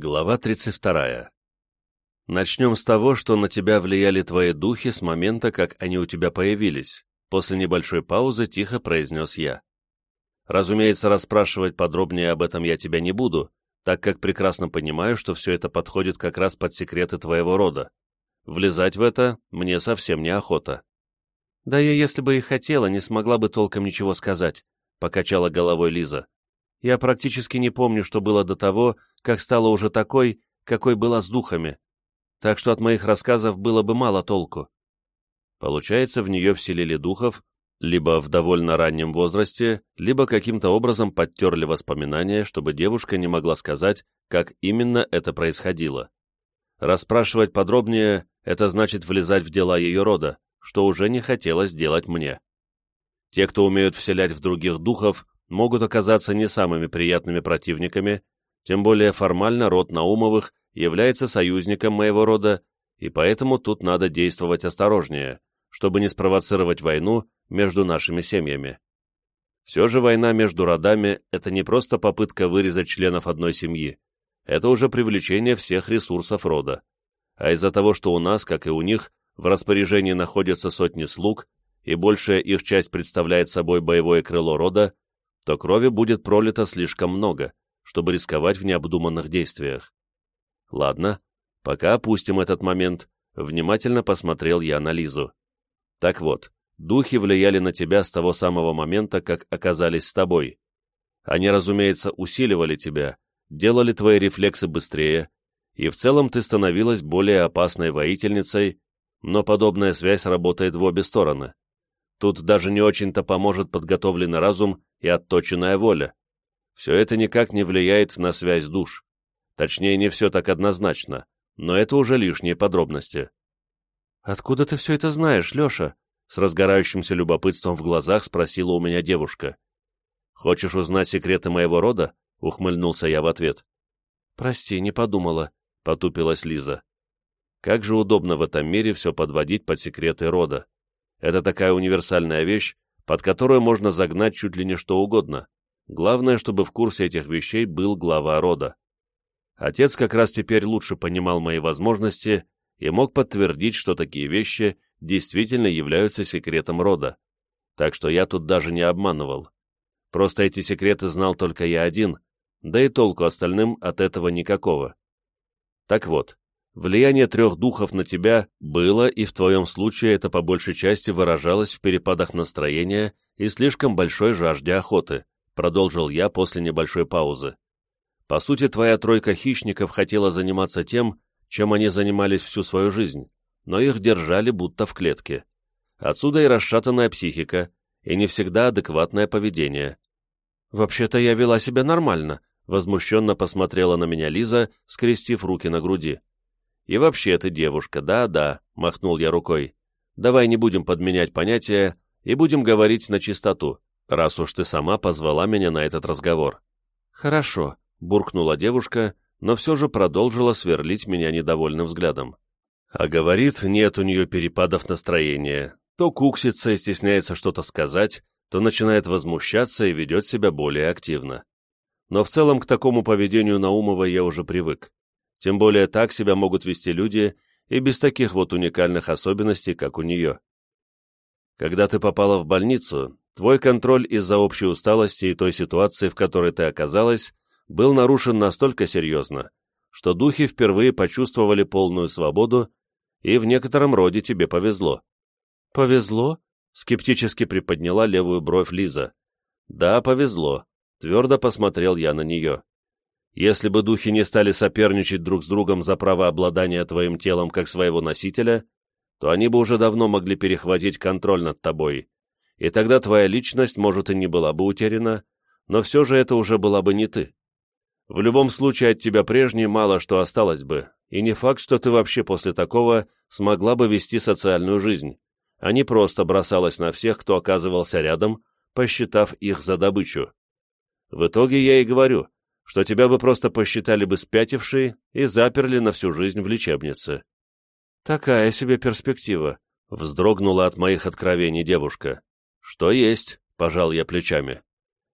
Глава 32. Начнем с того, что на тебя влияли твои духи с момента, как они у тебя появились. После небольшой паузы тихо произнес я. Разумеется, расспрашивать подробнее об этом я тебя не буду, так как прекрасно понимаю, что все это подходит как раз под секреты твоего рода. Влезать в это мне совсем неохота. Да я, если бы и хотела, не смогла бы толком ничего сказать, покачала головой Лиза. Я практически не помню, что было до того, как стала уже такой, какой была с духами. Так что от моих рассказов было бы мало толку. Получается, в нее вселили духов, либо в довольно раннем возрасте, либо каким-то образом подтерли воспоминания, чтобы девушка не могла сказать, как именно это происходило. Расспрашивать подробнее — это значит влезать в дела ее рода, что уже не хотелось делать мне. Те, кто умеют вселять в других духов, могут оказаться не самыми приятными противниками, тем более формально род Наумовых является союзником моего рода, и поэтому тут надо действовать осторожнее, чтобы не спровоцировать войну между нашими семьями. Все же война между родами – это не просто попытка вырезать членов одной семьи, это уже привлечение всех ресурсов рода. А из-за того, что у нас, как и у них, в распоряжении находятся сотни слуг, и большая их часть представляет собой боевое крыло рода, то крови будет пролито слишком много, чтобы рисковать в необдуманных действиях. Ладно, пока опустим этот момент, внимательно посмотрел я на Лизу. Так вот, духи влияли на тебя с того самого момента, как оказались с тобой. Они, разумеется, усиливали тебя, делали твои рефлексы быстрее, и в целом ты становилась более опасной воительницей, но подобная связь работает в обе стороны. Тут даже не очень-то поможет подготовленный разум и отточенная воля. Все это никак не влияет на связь душ. Точнее, не все так однозначно, но это уже лишние подробности. «Откуда ты все это знаешь, Леша?» С разгорающимся любопытством в глазах спросила у меня девушка. «Хочешь узнать секреты моего рода?» — ухмыльнулся я в ответ. «Прости, не подумала», — потупилась Лиза. «Как же удобно в этом мире все подводить под секреты рода. Это такая универсальная вещь, под которую можно загнать чуть ли не что угодно. Главное, чтобы в курсе этих вещей был глава рода. Отец как раз теперь лучше понимал мои возможности и мог подтвердить, что такие вещи действительно являются секретом рода. Так что я тут даже не обманывал. Просто эти секреты знал только я один, да и толку остальным от этого никакого. Так вот, Влияние трех духов на тебя было, и в твоем случае это по большей части выражалось в перепадах настроения и слишком большой жажде охоты, продолжил я после небольшой паузы. По сути, твоя тройка хищников хотела заниматься тем, чем они занимались всю свою жизнь, но их держали будто в клетке. Отсюда и расшатанная психика, и не всегда адекватное поведение. «Вообще-то я вела себя нормально», — возмущенно посмотрела на меня Лиза, скрестив руки на груди. И вообще ты девушка, да-да, махнул я рукой. Давай не будем подменять понятия и будем говорить на чистоту, раз уж ты сама позвала меня на этот разговор. Хорошо, буркнула девушка, но все же продолжила сверлить меня недовольным взглядом. А говорит, нет у нее перепадов настроения. То куксится и стесняется что-то сказать, то начинает возмущаться и ведет себя более активно. Но в целом к такому поведению Наумова я уже привык. Тем более так себя могут вести люди и без таких вот уникальных особенностей, как у нее. Когда ты попала в больницу, твой контроль из-за общей усталости и той ситуации, в которой ты оказалась, был нарушен настолько серьезно, что духи впервые почувствовали полную свободу, и в некотором роде тебе повезло. «Повезло?» — скептически приподняла левую бровь Лиза. «Да, повезло», — твердо посмотрел я на нее. Если бы духи не стали соперничать друг с другом за право обладания твоим телом как своего носителя, то они бы уже давно могли перехватить контроль над тобой, и тогда твоя личность, может, и не была бы утеряна, но все же это уже была бы не ты. В любом случае от тебя прежней мало что осталось бы, и не факт, что ты вообще после такого смогла бы вести социальную жизнь, а не просто бросалась на всех, кто оказывался рядом, посчитав их за добычу. В итоге я и говорю, что тебя бы просто посчитали бы спятившей и заперли на всю жизнь в лечебнице. Такая себе перспектива, — вздрогнула от моих откровений девушка. Что есть, — пожал я плечами.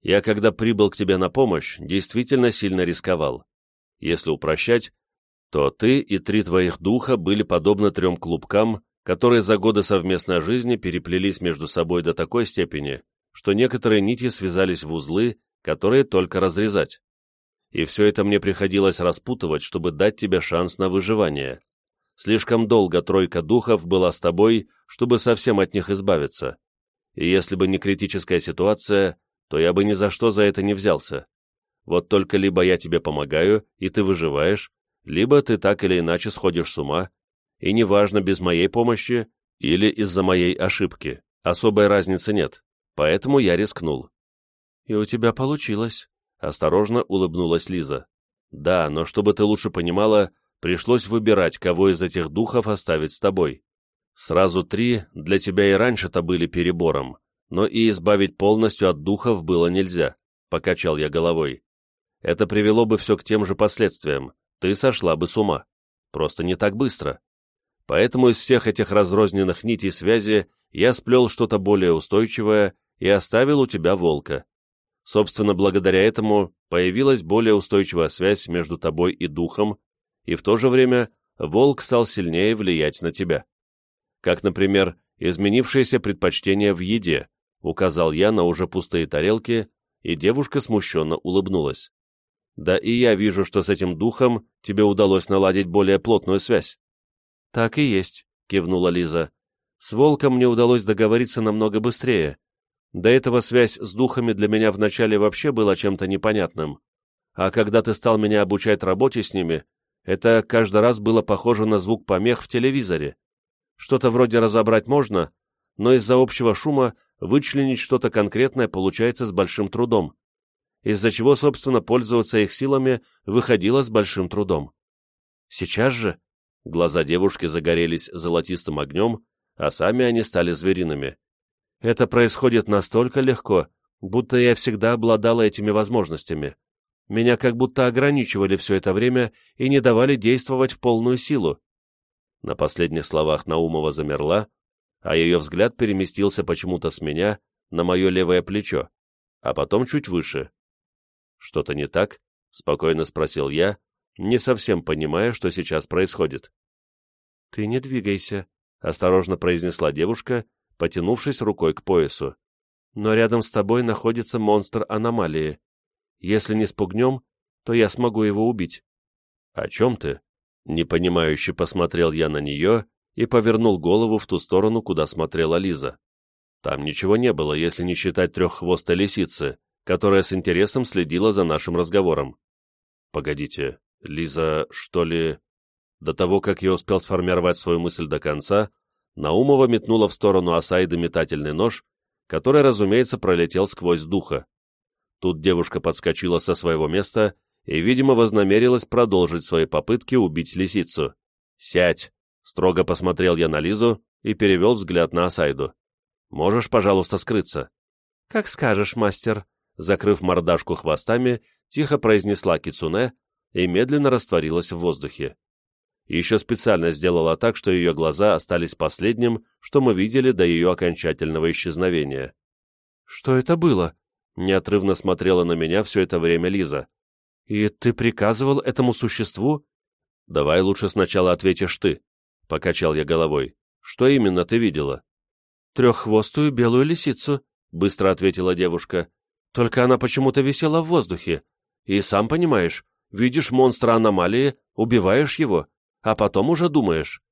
Я, когда прибыл к тебе на помощь, действительно сильно рисковал. Если упрощать, то ты и три твоих духа были подобны трем клубкам, которые за годы совместной жизни переплелись между собой до такой степени, что некоторые нити связались в узлы, которые только разрезать. И все это мне приходилось распутывать, чтобы дать тебе шанс на выживание. Слишком долго тройка духов была с тобой, чтобы совсем от них избавиться. И если бы не критическая ситуация, то я бы ни за что за это не взялся. Вот только либо я тебе помогаю, и ты выживаешь, либо ты так или иначе сходишь с ума, и неважно, без моей помощи или из-за моей ошибки, особой разницы нет, поэтому я рискнул. «И у тебя получилось», — осторожно улыбнулась Лиза. «Да, но чтобы ты лучше понимала, пришлось выбирать, кого из этих духов оставить с тобой. Сразу три для тебя и раньше-то были перебором, но и избавить полностью от духов было нельзя», — покачал я головой. «Это привело бы все к тем же последствиям, ты сошла бы с ума. Просто не так быстро. Поэтому из всех этих разрозненных нитей связи я сплел что-то более устойчивое и оставил у тебя волка. Собственно, благодаря этому появилась более устойчивая связь между тобой и духом, и в то же время волк стал сильнее влиять на тебя. Как, например, изменившееся предпочтение в еде, указал я на уже пустые тарелки, и девушка смущенно улыбнулась. Да и я вижу, что с этим духом тебе удалось наладить более плотную связь. Так и есть, кивнула Лиза. С волком мне удалось договориться намного быстрее. До этого связь с духами для меня вначале вообще была чем-то непонятным. А когда ты стал меня обучать работе с ними, это каждый раз было похоже на звук помех в телевизоре. Что-то вроде разобрать можно, но из-за общего шума вычленить что-то конкретное получается с большим трудом из-за чего, собственно, пользоваться их силами выходило с большим трудом. Сейчас же глаза девушки загорелись золотистым огнем, а сами они стали звериными. Это происходит настолько легко, будто я всегда обладала этими возможностями. Меня как будто ограничивали все это время и не давали действовать в полную силу. На последних словах Наумова замерла, а ее взгляд переместился почему-то с меня на мое левое плечо, а потом чуть выше. «Что-то не так?» — спокойно спросил я, не совсем понимая, что сейчас происходит. «Ты не двигайся», — осторожно произнесла девушка, потянувшись рукой к поясу. «Но рядом с тобой находится монстр аномалии. Если не спугнем, то я смогу его убить». «О чем ты?» Непонимающе посмотрел я на нее и повернул голову в ту сторону, куда смотрела Лиза. Там ничего не было, если не считать треххвостой лисицы, которая с интересом следила за нашим разговором. «Погодите, Лиза, что ли...» До того, как я успел сформировать свою мысль до конца, Наумова метнула в сторону Асайды метательный нож, который, разумеется, пролетел сквозь духа. Тут девушка подскочила со своего места и, видимо, вознамерилась продолжить свои попытки убить лисицу. «Сядь!» — строго посмотрел я на Лизу и перевел взгляд на Асайду. «Можешь, пожалуйста, скрыться?» «Как скажешь, мастер», закрыв мордашку хвостами, тихо произнесла кицуне и медленно растворилась в воздухе. Еще специально сделала так, что ее глаза остались последним, что мы видели до ее окончательного исчезновения. «Что это было?» — неотрывно смотрела на меня все это время Лиза. «И ты приказывал этому существу?» «Давай лучше сначала ответишь ты», — покачал я головой. «Что именно ты видела?» «Треххвостую белую лисицу», — быстро ответила девушка. Только она почему-то висела в воздухе. И сам понимаешь, видишь монстра аномалии, убиваешь его, а потом уже думаешь.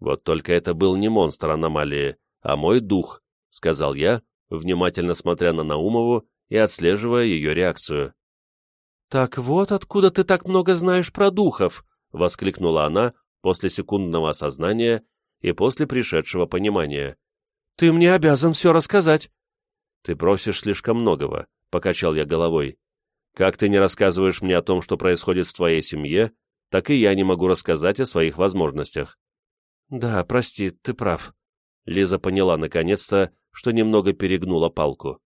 Вот только это был не монстр аномалии, а мой дух, сказал я, внимательно смотря на Наумову и отслеживая ее реакцию. «Так вот откуда ты так много знаешь про духов!» — воскликнула она после секундного осознания и после пришедшего понимания. «Ты мне обязан все рассказать!» «Ты просишь слишком многого», — покачал я головой. «Как ты не рассказываешь мне о том, что происходит в твоей семье, так и я не могу рассказать о своих возможностях». «Да, прости, ты прав». Лиза поняла наконец-то, что немного перегнула палку.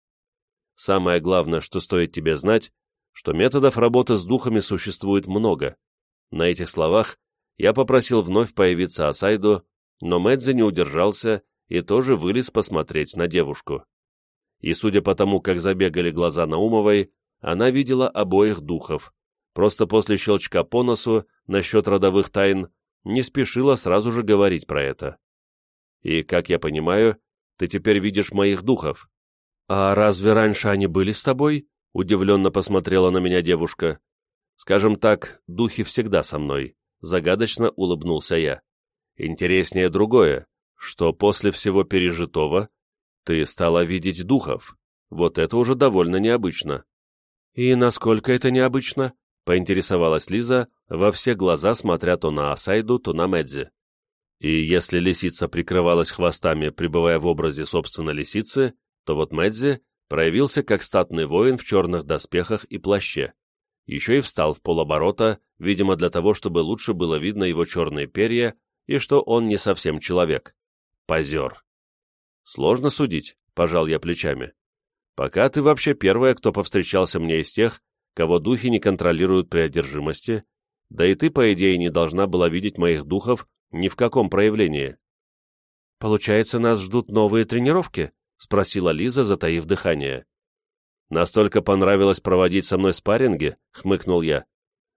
«Самое главное, что стоит тебе знать, что методов работы с духами существует много. На этих словах я попросил вновь появиться Асайду, но Мэдзи не удержался и тоже вылез посмотреть на девушку и, судя по тому, как забегали глаза Наумовой, она видела обоих духов, просто после щелчка по носу насчет родовых тайн не спешила сразу же говорить про это. И, как я понимаю, ты теперь видишь моих духов. А разве раньше они были с тобой? Удивленно посмотрела на меня девушка. Скажем так, духи всегда со мной. Загадочно улыбнулся я. Интереснее другое, что после всего пережитого ты стала видеть духов. Вот это уже довольно необычно. И насколько это необычно? Поинтересовалась Лиза, во все глаза смотря то на Асайду, то на Медзи. И если лисица прикрывалась хвостами, пребывая в образе собственной лисицы, то вот Медзи проявился как статный воин в черных доспехах и плаще. Еще и встал в полоборота, видимо, для того, чтобы лучше было видно его черные перья и что он не совсем человек. Позер. Сложно судить, пожал я плечами. Пока ты вообще первая, кто повстречался мне из тех, кого духи не контролируют при одержимости, да и ты, по идее, не должна была видеть моих духов ни в каком проявлении. «Получается, нас ждут новые тренировки?» — спросила Лиза, затаив дыхание. «Настолько понравилось проводить со мной спарринги?» — хмыкнул я.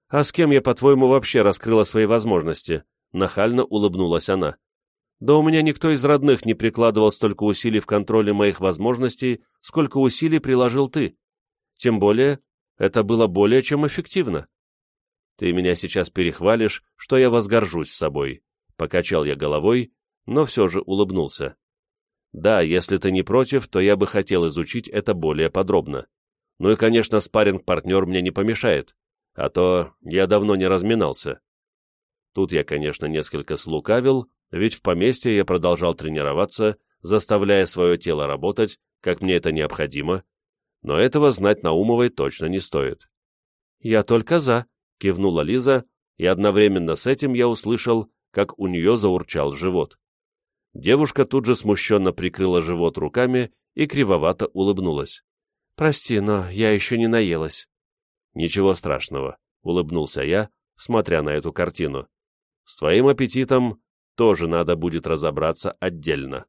«А с кем я, по-твоему, вообще раскрыла свои возможности?» — нахально улыбнулась она. «Да у меня никто из родных не прикладывал столько усилий в контроле моих возможностей, сколько усилий приложил ты. Тем более, это было более чем эффективно. Ты меня сейчас перехвалишь, что я возгоржусь собой. Покачал я головой, но все же улыбнулся. Да, если ты не против, то я бы хотел изучить это более подробно. Ну и, конечно, спарринг-партнер мне не помешает, а то я давно не разминался. Тут я, конечно, несколько слукавил, ведь в поместье я продолжал тренироваться, заставляя свое тело работать, как мне это необходимо, но этого знать Наумовой точно не стоит. «Я только за», — кивнула Лиза, и одновременно с этим я услышал, как у нее заурчал живот. Девушка тут же смущенно прикрыла живот руками и кривовато улыбнулась. «Прости, но я еще не наелась». «Ничего страшного», — улыбнулся я, смотря на эту картину. «С твоим аппетитом тоже надо будет разобраться отдельно».